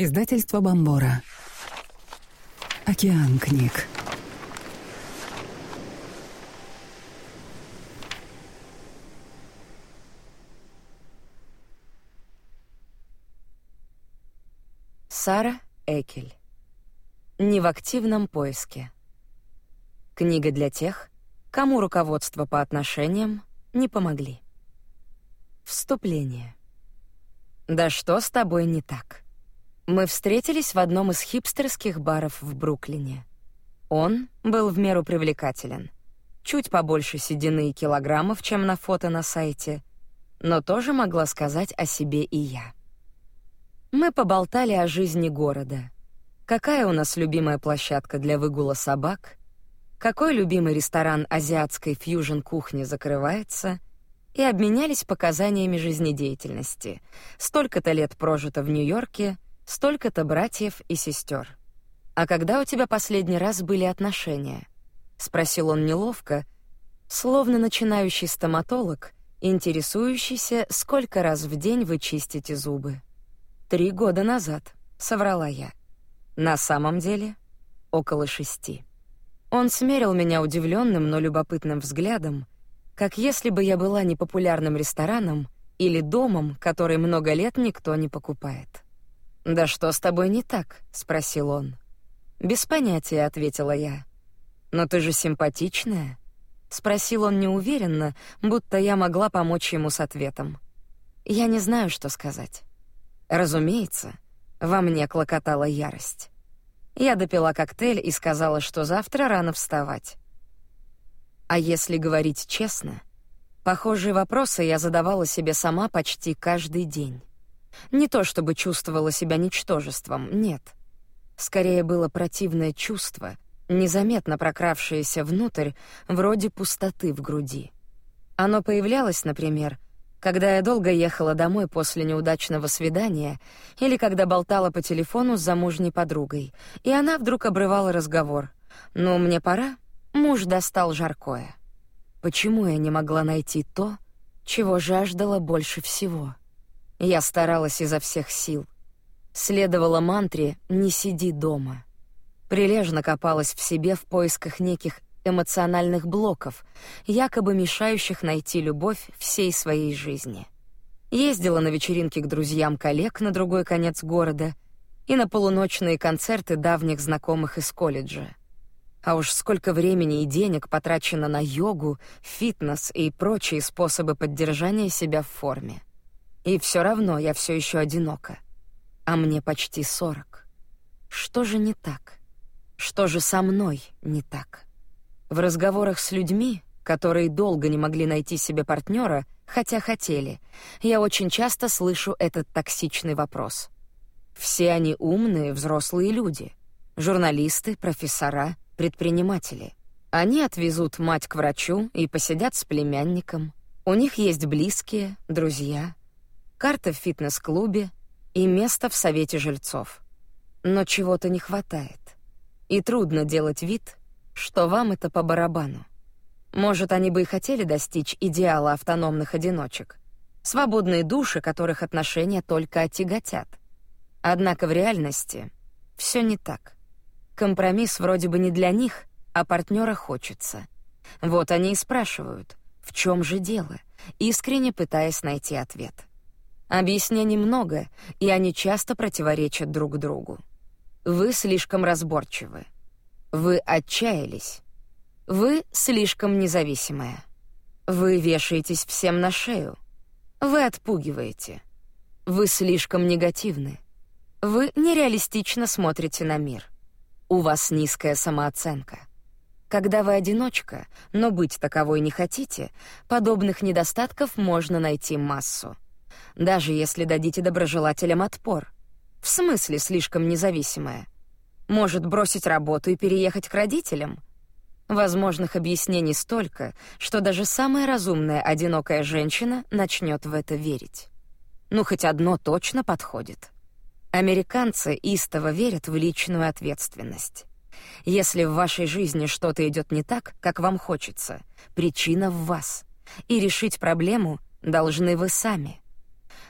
Издательство Бомбора. Океан книг. Сара Экель. Не в активном поиске. Книга для тех, кому руководство по отношениям не помогли. Вступление. Да что с тобой не так? Мы встретились в одном из хипстерских баров в Бруклине. Он был в меру привлекателен. Чуть побольше седины и килограммов, чем на фото на сайте, но тоже могла сказать о себе и я. Мы поболтали о жизни города. Какая у нас любимая площадка для выгула собак? Какой любимый ресторан азиатской фьюжн-кухни закрывается? И обменялись показаниями жизнедеятельности. Столько-то лет прожито в Нью-Йорке — столько-то братьев и сестер. А когда у тебя последний раз были отношения? спросил он неловко, словно начинающий стоматолог, интересующийся, сколько раз в день вы чистите зубы. Три года назад, соврала я. На самом деле, около шести. Он смерил меня удивленным, но любопытным взглядом, как если бы я была непопулярным рестораном или домом, который много лет никто не покупает. «Да что с тобой не так?» — спросил он. «Без понятия», — ответила я. «Но ты же симпатичная?» — спросил он неуверенно, будто я могла помочь ему с ответом. Я не знаю, что сказать. Разумеется, во мне клокотала ярость. Я допила коктейль и сказала, что завтра рано вставать. А если говорить честно, похожие вопросы я задавала себе сама почти каждый день. Не то чтобы чувствовала себя ничтожеством, нет. Скорее было противное чувство, незаметно прокравшееся внутрь, вроде пустоты в груди. Оно появлялось, например, когда я долго ехала домой после неудачного свидания или когда болтала по телефону с замужней подругой, и она вдруг обрывала разговор. «Ну, мне пора. Муж достал жаркое». Почему я не могла найти то, чего жаждала больше всего? Я старалась изо всех сил. Следовала мантре «не сиди дома». Прилежно копалась в себе в поисках неких эмоциональных блоков, якобы мешающих найти любовь всей своей жизни. Ездила на вечеринки к друзьям коллег на другой конец города и на полуночные концерты давних знакомых из колледжа. А уж сколько времени и денег потрачено на йогу, фитнес и прочие способы поддержания себя в форме. И все равно я все еще одинока. А мне почти сорок. Что же не так? Что же со мной не так? В разговорах с людьми, которые долго не могли найти себе партнера, хотя хотели, я очень часто слышу этот токсичный вопрос. Все они умные, взрослые люди. Журналисты, профессора, предприниматели. Они отвезут мать к врачу и посидят с племянником. У них есть близкие, друзья, карта в фитнес-клубе и место в совете жильцов. Но чего-то не хватает. И трудно делать вид, что вам это по барабану. Может, они бы и хотели достичь идеала автономных одиночек, свободные души, которых отношения только отяготят. Однако в реальности все не так. Компромисс вроде бы не для них, а партнера хочется. Вот они и спрашивают, в чем же дело, искренне пытаясь найти ответ. Объяснений много, и они часто противоречат друг другу. Вы слишком разборчивы. Вы отчаялись. Вы слишком независимая. Вы вешаетесь всем на шею. Вы отпугиваете. Вы слишком негативны. Вы нереалистично смотрите на мир. У вас низкая самооценка. Когда вы одиночка, но быть таковой не хотите, подобных недостатков можно найти массу даже если дадите доброжелателям отпор. В смысле слишком независимая? Может бросить работу и переехать к родителям? Возможных объяснений столько, что даже самая разумная одинокая женщина начнет в это верить. Ну хоть одно точно подходит. Американцы истово верят в личную ответственность. Если в вашей жизни что-то идет не так, как вам хочется, причина в вас, и решить проблему должны вы сами.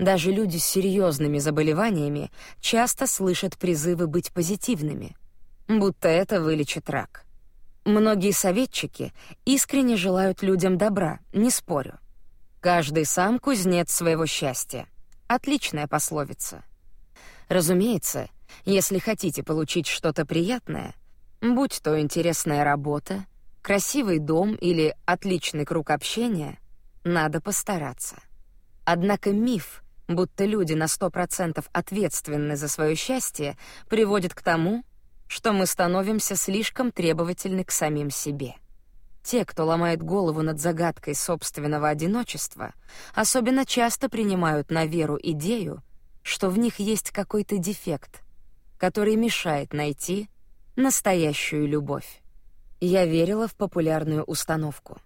Даже люди с серьезными заболеваниями часто слышат призывы быть позитивными, будто это вылечит рак. Многие советчики искренне желают людям добра, не спорю. Каждый сам кузнец своего счастья. Отличная пословица. Разумеется, если хотите получить что-то приятное, будь то интересная работа, красивый дом или отличный круг общения, надо постараться. Однако миф, будто люди на сто процентов ответственны за свое счастье, приводит к тому, что мы становимся слишком требовательны к самим себе. Те, кто ломает голову над загадкой собственного одиночества, особенно часто принимают на веру идею, что в них есть какой-то дефект, который мешает найти настоящую любовь. Я верила в популярную установку.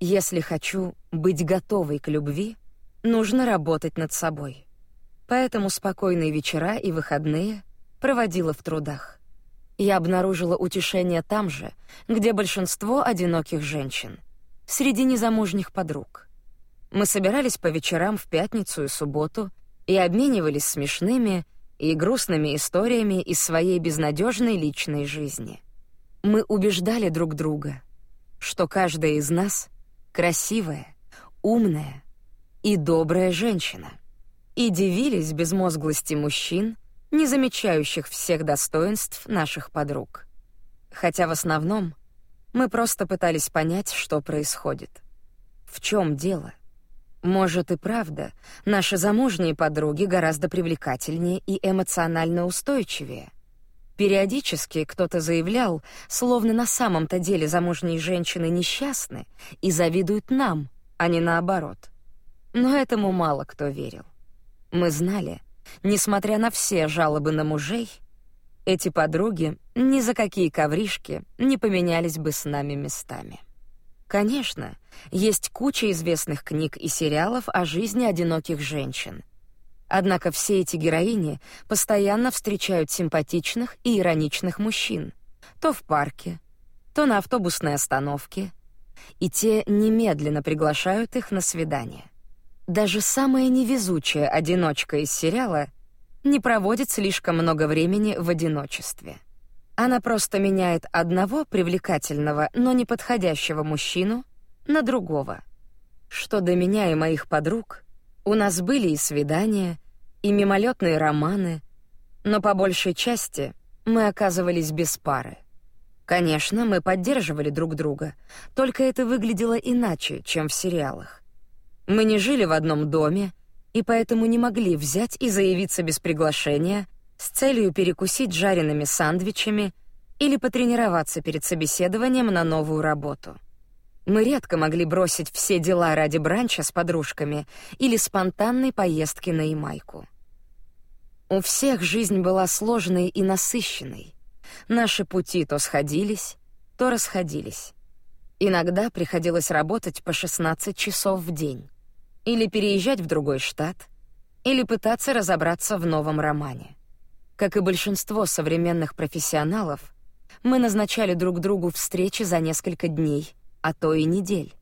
Если хочу быть готовой к любви, нужно работать над собой. Поэтому спокойные вечера и выходные проводила в трудах я обнаружила утешение там же, где большинство одиноких женщин, среди незамужних подруг. Мы собирались по вечерам в пятницу и субботу и обменивались смешными и грустными историями из своей безнадежной личной жизни. Мы убеждали друг друга, что каждая из нас красивая, умная и добрая женщина, и дивились безмозглости мужчин — не замечающих всех достоинств наших подруг. Хотя в основном мы просто пытались понять, что происходит. В чем дело? Может и правда, наши замужние подруги гораздо привлекательнее и эмоционально устойчивее. Периодически кто-то заявлял, словно на самом-то деле замужние женщины несчастны и завидуют нам, а не наоборот. Но этому мало кто верил. Мы знали, Несмотря на все жалобы на мужей, эти подруги ни за какие ковришки не поменялись бы с нами местами. Конечно, есть куча известных книг и сериалов о жизни одиноких женщин. Однако все эти героини постоянно встречают симпатичных и ироничных мужчин, то в парке, то на автобусной остановке, и те немедленно приглашают их на свидание. Даже самая невезучая одиночка из сериала не проводит слишком много времени в одиночестве. Она просто меняет одного привлекательного, но неподходящего мужчину на другого. Что до меня и моих подруг, у нас были и свидания, и мимолетные романы, но по большей части мы оказывались без пары. Конечно, мы поддерживали друг друга, только это выглядело иначе, чем в сериалах. Мы не жили в одном доме, и поэтому не могли взять и заявиться без приглашения с целью перекусить жареными сандвичами или потренироваться перед собеседованием на новую работу. Мы редко могли бросить все дела ради бранча с подружками или спонтанной поездки на Ямайку. У всех жизнь была сложной и насыщенной. Наши пути то сходились, то расходились. Иногда приходилось работать по 16 часов в день или переезжать в другой штат, или пытаться разобраться в новом романе. Как и большинство современных профессионалов, мы назначали друг другу встречи за несколько дней, а то и недель.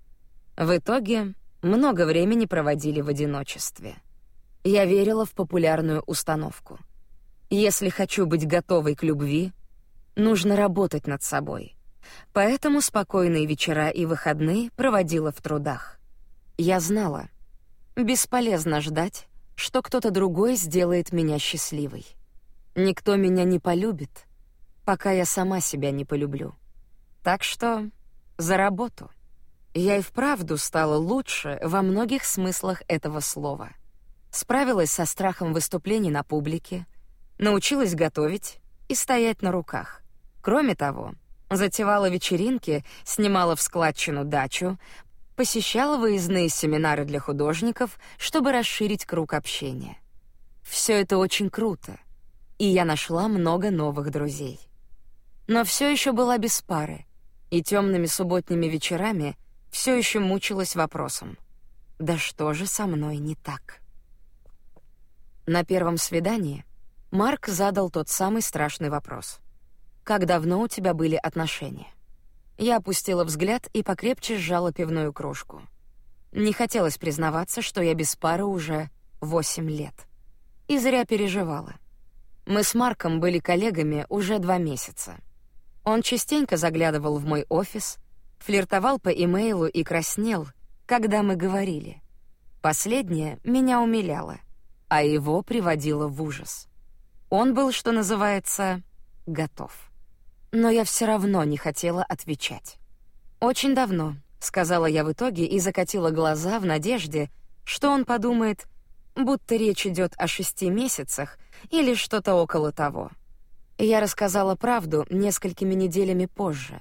В итоге много времени проводили в одиночестве. Я верила в популярную установку. Если хочу быть готовой к любви, нужно работать над собой. Поэтому спокойные вечера и выходные проводила в трудах. Я знала, Бесполезно ждать, что кто-то другой сделает меня счастливой. Никто меня не полюбит, пока я сама себя не полюблю. Так что за работу. Я и вправду стала лучше во многих смыслах этого слова. Справилась со страхом выступлений на публике, научилась готовить и стоять на руках. Кроме того, затевала вечеринки, снимала в складчину дачу, посещала выездные семинары для художников, чтобы расширить круг общения. Все это очень круто, и я нашла много новых друзей. Но все еще была без пары, и темными субботними вечерами все еще мучилась вопросом: да что же со мной не так? На первом свидании Марк задал тот самый страшный вопрос: как давно у тебя были отношения? Я опустила взгляд и покрепче сжала пивную кружку. Не хотелось признаваться, что я без пары уже восемь лет. И зря переживала. Мы с Марком были коллегами уже два месяца. Он частенько заглядывал в мой офис, флиртовал по имейлу и краснел, когда мы говорили. Последнее меня умиляло, а его приводило в ужас. Он был, что называется, готов. Но я все равно не хотела отвечать. Очень давно, сказала я в итоге и закатила глаза в надежде, что он подумает, будто речь идет о шести месяцах или что-то около того. Я рассказала правду несколькими неделями позже,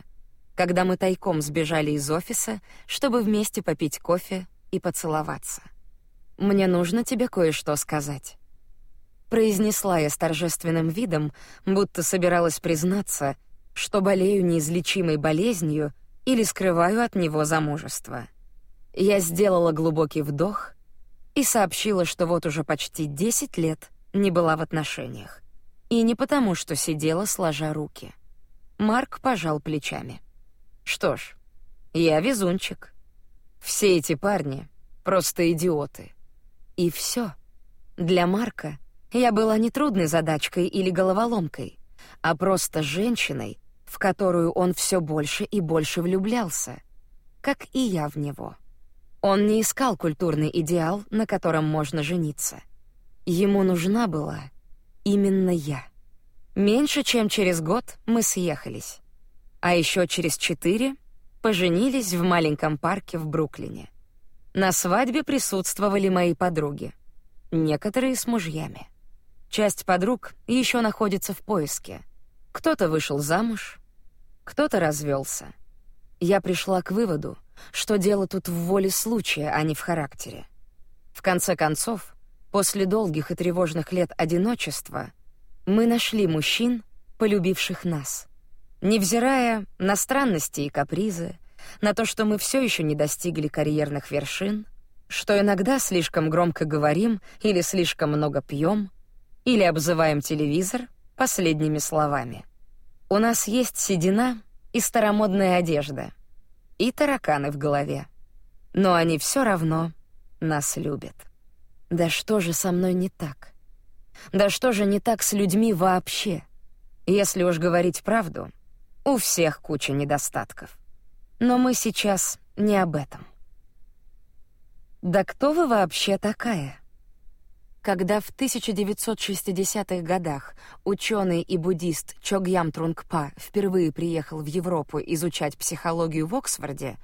когда мы тайком сбежали из офиса, чтобы вместе попить кофе и поцеловаться. Мне нужно тебе кое-что сказать, произнесла я с торжественным видом, будто собиралась признаться, что болею неизлечимой болезнью или скрываю от него замужество. Я сделала глубокий вдох и сообщила, что вот уже почти 10 лет не была в отношениях. И не потому, что сидела сложа руки. Марк пожал плечами. Что ж, я везунчик. Все эти парни просто идиоты. И все. Для Марка я была не трудной задачкой или головоломкой, а просто женщиной, в которую он все больше и больше влюблялся, как и я в него. Он не искал культурный идеал, на котором можно жениться. Ему нужна была именно я. Меньше чем через год мы съехались. А еще через четыре поженились в маленьком парке в Бруклине. На свадьбе присутствовали мои подруги, некоторые с мужьями. Часть подруг еще находится в поиске. Кто-то вышел замуж, кто-то развелся. Я пришла к выводу, что дело тут в воле случая, а не в характере. В конце концов, после долгих и тревожных лет одиночества, мы нашли мужчин, полюбивших нас. Невзирая на странности и капризы, на то, что мы все еще не достигли карьерных вершин, что иногда слишком громко говорим или слишком много пьем, или обзываем телевизор последними словами. У нас есть седина и старомодная одежда — и тараканы в голове. Но они все равно нас любят. Да что же со мной не так? Да что же не так с людьми вообще? Если уж говорить правду, у всех куча недостатков. Но мы сейчас не об этом. Да кто вы вообще такая? Когда в 1960-х годах ученый и буддист Чогьям Трунгпа впервые приехал в Европу изучать психологию в Оксфорде,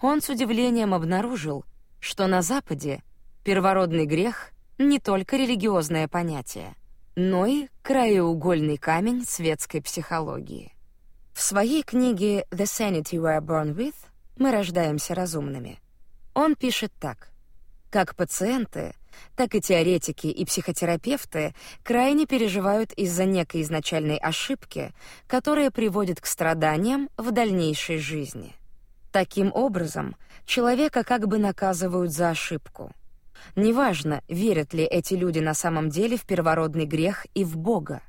он с удивлением обнаружил, что на Западе первородный грех не только религиозное понятие, но и краеугольный камень светской психологии. В своей книге The Sanity We Are Born With мы рождаемся разумными. Он пишет так: как пациенты так и теоретики и психотерапевты крайне переживают из-за некой изначальной ошибки, которая приводит к страданиям в дальнейшей жизни. Таким образом, человека как бы наказывают за ошибку. Неважно, верят ли эти люди на самом деле в первородный грех и в Бога.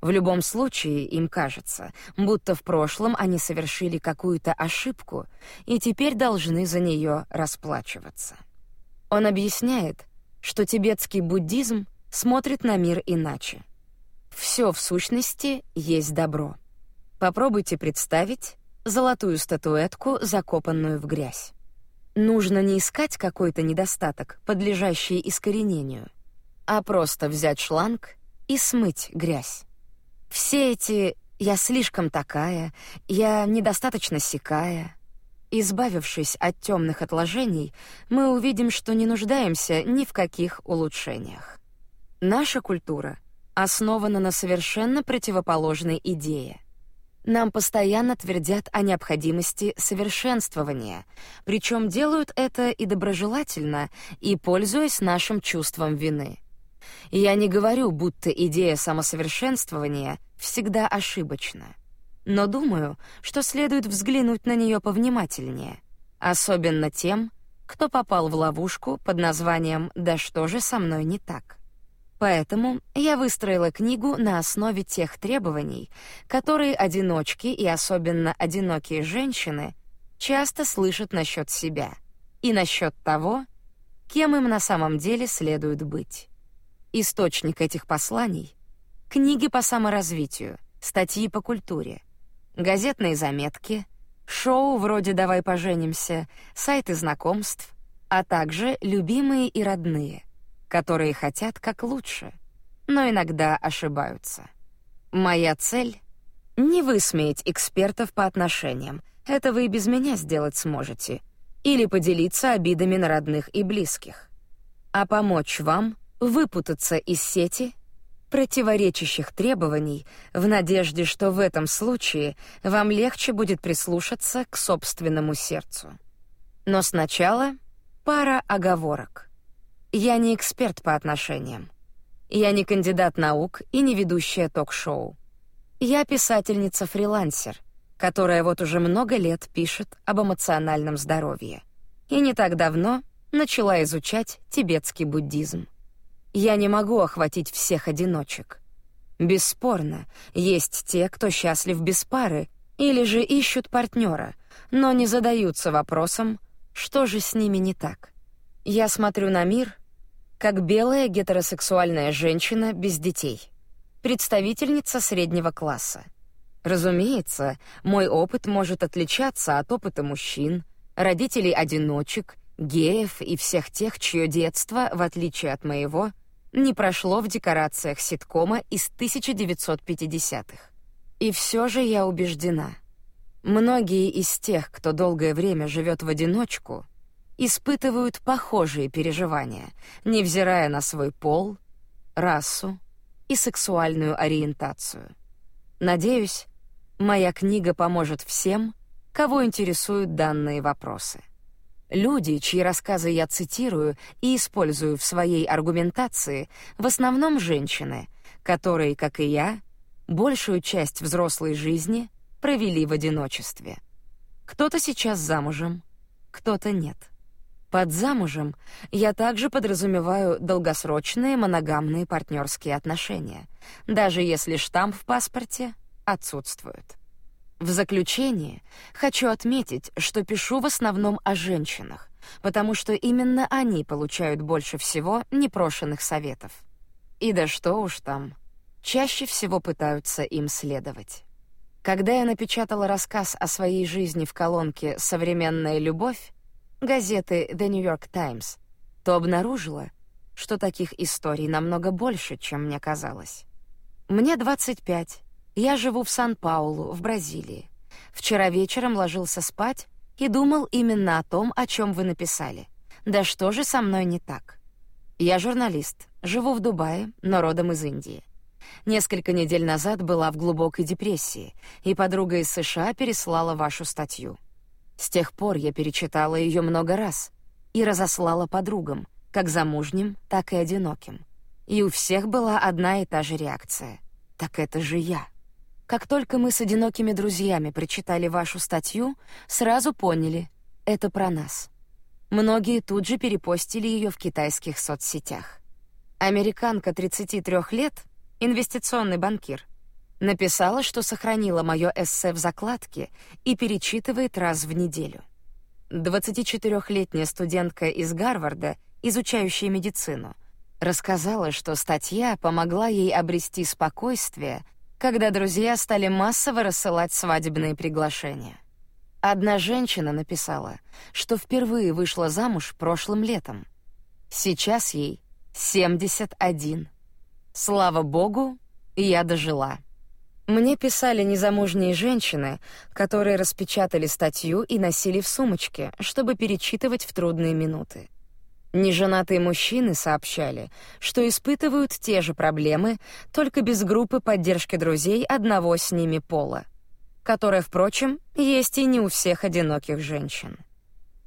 В любом случае, им кажется, будто в прошлом они совершили какую-то ошибку и теперь должны за нее расплачиваться. Он объясняет, что тибетский буддизм смотрит на мир иначе. Все в сущности есть добро. Попробуйте представить золотую статуэтку, закопанную в грязь. Нужно не искать какой-то недостаток, подлежащий искоренению, а просто взять шланг и смыть грязь. Все эти «я слишком такая», «я недостаточно сякая», Избавившись от темных отложений, мы увидим, что не нуждаемся ни в каких улучшениях. Наша культура основана на совершенно противоположной идее. Нам постоянно твердят о необходимости совершенствования, причем делают это и доброжелательно, и пользуясь нашим чувством вины. Я не говорю, будто идея самосовершенствования всегда ошибочна но думаю, что следует взглянуть на нее повнимательнее, особенно тем, кто попал в ловушку под названием «Да что же со мной не так?». Поэтому я выстроила книгу на основе тех требований, которые одиночки и особенно одинокие женщины часто слышат насчет себя и насчет того, кем им на самом деле следует быть. Источник этих посланий — книги по саморазвитию, статьи по культуре, газетные заметки, шоу вроде «Давай поженимся», сайты знакомств, а также любимые и родные, которые хотят как лучше, но иногда ошибаются. Моя цель — не высмеять экспертов по отношениям, это вы и без меня сделать сможете, или поделиться обидами на родных и близких, а помочь вам выпутаться из сети противоречащих требований в надежде, что в этом случае вам легче будет прислушаться к собственному сердцу. Но сначала пара оговорок. Я не эксперт по отношениям. Я не кандидат наук и не ведущая ток-шоу. Я писательница-фрилансер, которая вот уже много лет пишет об эмоциональном здоровье. И не так давно начала изучать тибетский буддизм. Я не могу охватить всех одиночек. Бесспорно, есть те, кто счастлив без пары или же ищут партнера, но не задаются вопросом, что же с ними не так. Я смотрю на мир как белая гетеросексуальная женщина без детей, представительница среднего класса. Разумеется, мой опыт может отличаться от опыта мужчин, родителей-одиночек, геев и всех тех, чье детство, в отличие от моего, не прошло в декорациях ситкома из 1950-х. И все же я убеждена, многие из тех, кто долгое время живет в одиночку, испытывают похожие переживания, невзирая на свой пол, расу и сексуальную ориентацию. Надеюсь, моя книга поможет всем, кого интересуют данные вопросы. Люди, чьи рассказы я цитирую и использую в своей аргументации, в основном женщины, которые, как и я, большую часть взрослой жизни провели в одиночестве. Кто-то сейчас замужем, кто-то нет. Под замужем я также подразумеваю долгосрочные моногамные партнерские отношения, даже если штамп в паспорте отсутствует. В заключение хочу отметить, что пишу в основном о женщинах, потому что именно они получают больше всего непрошенных советов. И да что уж там, чаще всего пытаются им следовать. Когда я напечатала рассказ о своей жизни в колонке «Современная любовь» газеты The New York Times, то обнаружила, что таких историй намного больше, чем мне казалось. Мне 25, я живу в Сан-Паулу, в Бразилии. Вчера вечером ложился спать и думал именно о том, о чем вы написали. Да что же со мной не так? Я журналист, живу в Дубае, но родом из Индии. Несколько недель назад была в глубокой депрессии, и подруга из США переслала вашу статью. С тех пор я перечитала ее много раз и разослала подругам, как замужним, так и одиноким. И у всех была одна и та же реакция. Так это же я. Как только мы с одинокими друзьями прочитали вашу статью, сразу поняли — это про нас. Многие тут же перепостили ее в китайских соцсетях. Американка 33 лет, инвестиционный банкир, написала, что сохранила мое эссе в закладке и перечитывает раз в неделю. 24-летняя студентка из Гарварда, изучающая медицину, рассказала, что статья помогла ей обрести спокойствие когда друзья стали массово рассылать свадебные приглашения. Одна женщина написала, что впервые вышла замуж прошлым летом. Сейчас ей 71. Слава богу, я дожила. Мне писали незамужние женщины, которые распечатали статью и носили в сумочке, чтобы перечитывать в трудные минуты. Неженатые мужчины сообщали, что испытывают те же проблемы, только без группы поддержки друзей одного с ними пола, которая, впрочем, есть и не у всех одиноких женщин.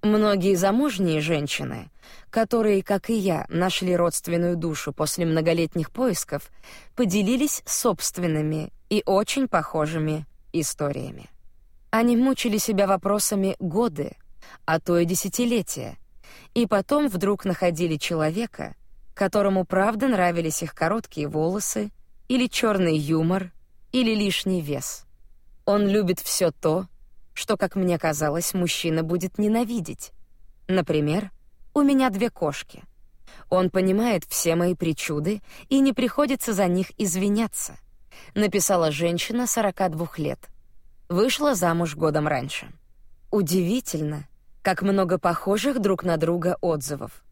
Многие замужние женщины, которые, как и я, нашли родственную душу после многолетних поисков, поделились собственными и очень похожими историями. Они мучили себя вопросами годы, а то и десятилетия — и потом вдруг находили человека, которому правда нравились их короткие волосы, или черный юмор, или лишний вес. Он любит все то, что, как мне казалось, мужчина будет ненавидеть. Например, У меня две кошки. Он понимает все мои причуды и не приходится за них извиняться. Написала женщина 42 лет. Вышла замуж годом раньше. Удивительно, как много похожих друг на друга отзывов.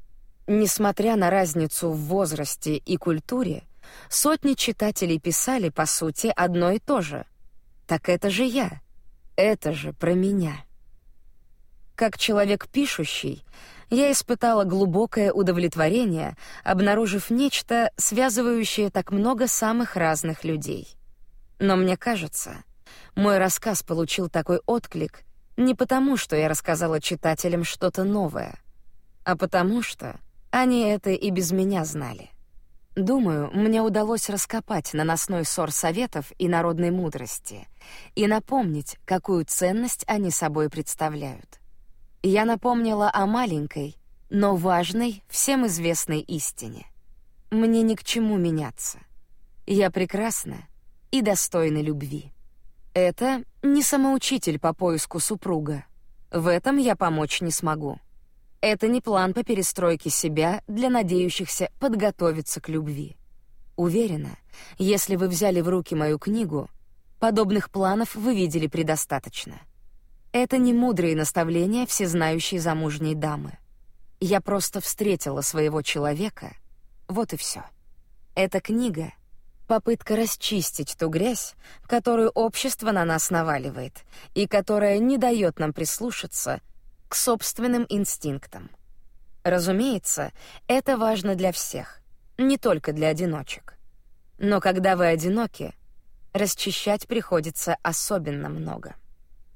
Несмотря на разницу в возрасте и культуре, сотни читателей писали по сути одно и то же. Так это же я. Это же про меня. Как человек пишущий, я испытала глубокое удовлетворение, обнаружив нечто, связывающее так много самых разных людей. Но мне кажется, мой рассказ получил такой отклик не потому, что я рассказала читателям что-то новое, а потому что они это и без меня знали. Думаю, мне удалось раскопать наносной сор советов и народной мудрости и напомнить, какую ценность они собой представляют. Я напомнила о маленькой, но важной, всем известной истине. Мне ни к чему меняться. Я прекрасна и достойна любви. Это не самоучитель по поиску супруга. В этом я помочь не смогу. Это не план по перестройке себя для надеющихся подготовиться к любви. Уверена, если вы взяли в руки мою книгу, подобных планов вы видели предостаточно. Это не мудрые наставления всезнающей замужней дамы. Я просто встретила своего человека, вот и все. Эта книга — попытка расчистить ту грязь, которую общество на нас наваливает, и которая не дает нам прислушаться — к собственным инстинктам. Разумеется, это важно для всех, не только для одиночек. Но когда вы одиноки, расчищать приходится особенно много.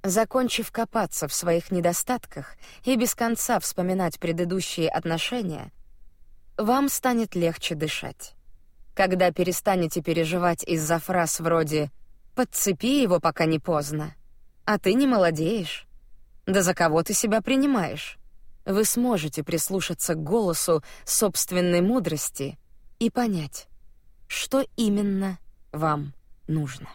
Закончив копаться в своих недостатках и без конца вспоминать предыдущие отношения, вам станет легче дышать. Когда перестанете переживать из-за фраз вроде «подцепи его, пока не поздно», «а ты не молодеешь», да за кого ты себя принимаешь? Вы сможете прислушаться к голосу собственной мудрости и понять, что именно вам нужно.